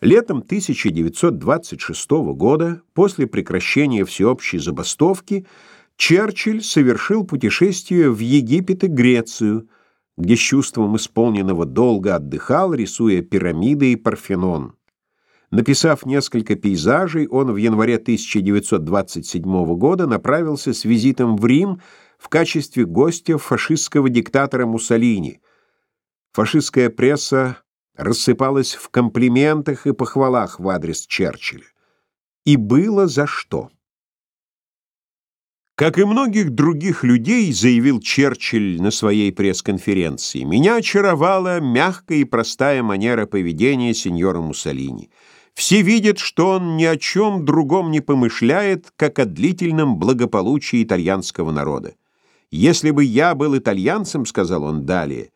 Летом 1926 года, после прекращения всеобщей забастовки, Черчилль совершил путешествие в Египет и Грецию, где с чувством исполненного долга отдыхал, рисуя пирамиды и Парфенон. Написав несколько пейзажей, он в январе 1927 года направился с визитом в Рим в качестве гостя фашистского диктатора Муссолини. Фашистская пресса рассыпалась в комплиментах и похвалах в адрес Черчилля. И было за что. Как и многих других людей, заявил Черчилль на своей пресс-конференции, меня очаровала мягкая и простая манера поведения сеньора Муссолини. Все видят, что он ни о чем другом не помышляет, как о длительном благополучии итальянского народа. Если бы я был итальянцем, сказал он далее,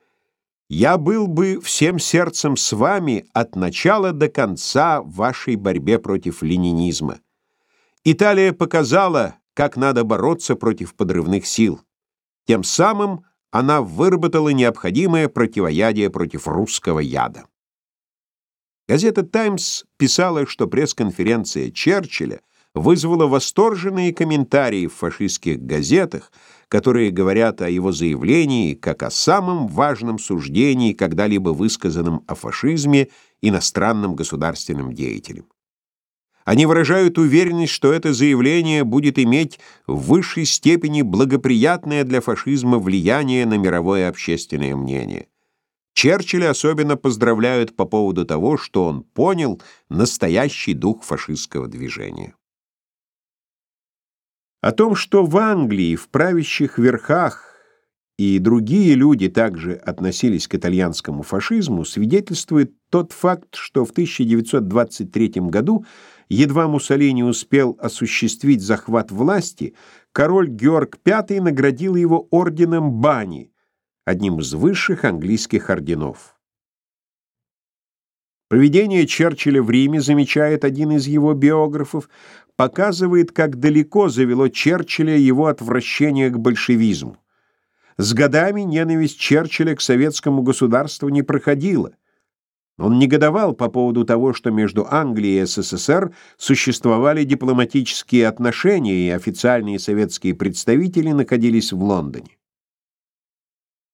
я был бы всем сердцем с вами от начала до конца в вашей борьбе против ленинизма. Италия показала, как надо бороться против подрывных сил. Тем самым она выработала необходимое противоядие против русского яда. Газета «Таймс» писала, что пресс-конференция Черчилля вызвала восторженные комментарии в фашистских газетах, которые говорят о его заявлении как о самом важном суждении, когда-либо высказанном о фашизме иностранным государственным деятелям. Они выражают уверенность, что это заявление будет иметь в высшей степени благоприятное для фашизма влияние на мировое общественное мнение. Черчилля особенно поздравляют по поводу того, что он понял настоящий дух фашистского движения. О том, что в Англии, в правящих верхах и другие люди также относились к итальянскому фашизму, свидетельствует тот факт, что в 1923 году, едва Муссолини успел осуществить захват власти, король Георг V наградил его орденом Бани, одним из высших английских орденов. Поведение Черчилля в Риме, замечает один из его биографов, показывает, как далеко завело Черчилля его отвращение к большевизму. С годами ненависть Черчилля к советскому государству не проходила. Он негодовал по поводу того, что между Англией и СССР существовали дипломатические отношения, и официальные советские представители находились в Лондоне.